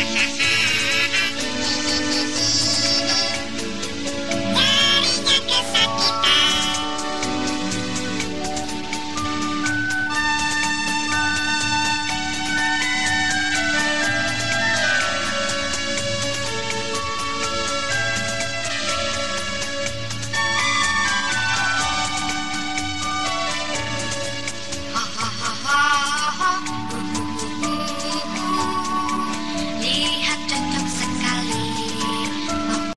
Yes, yes, yes.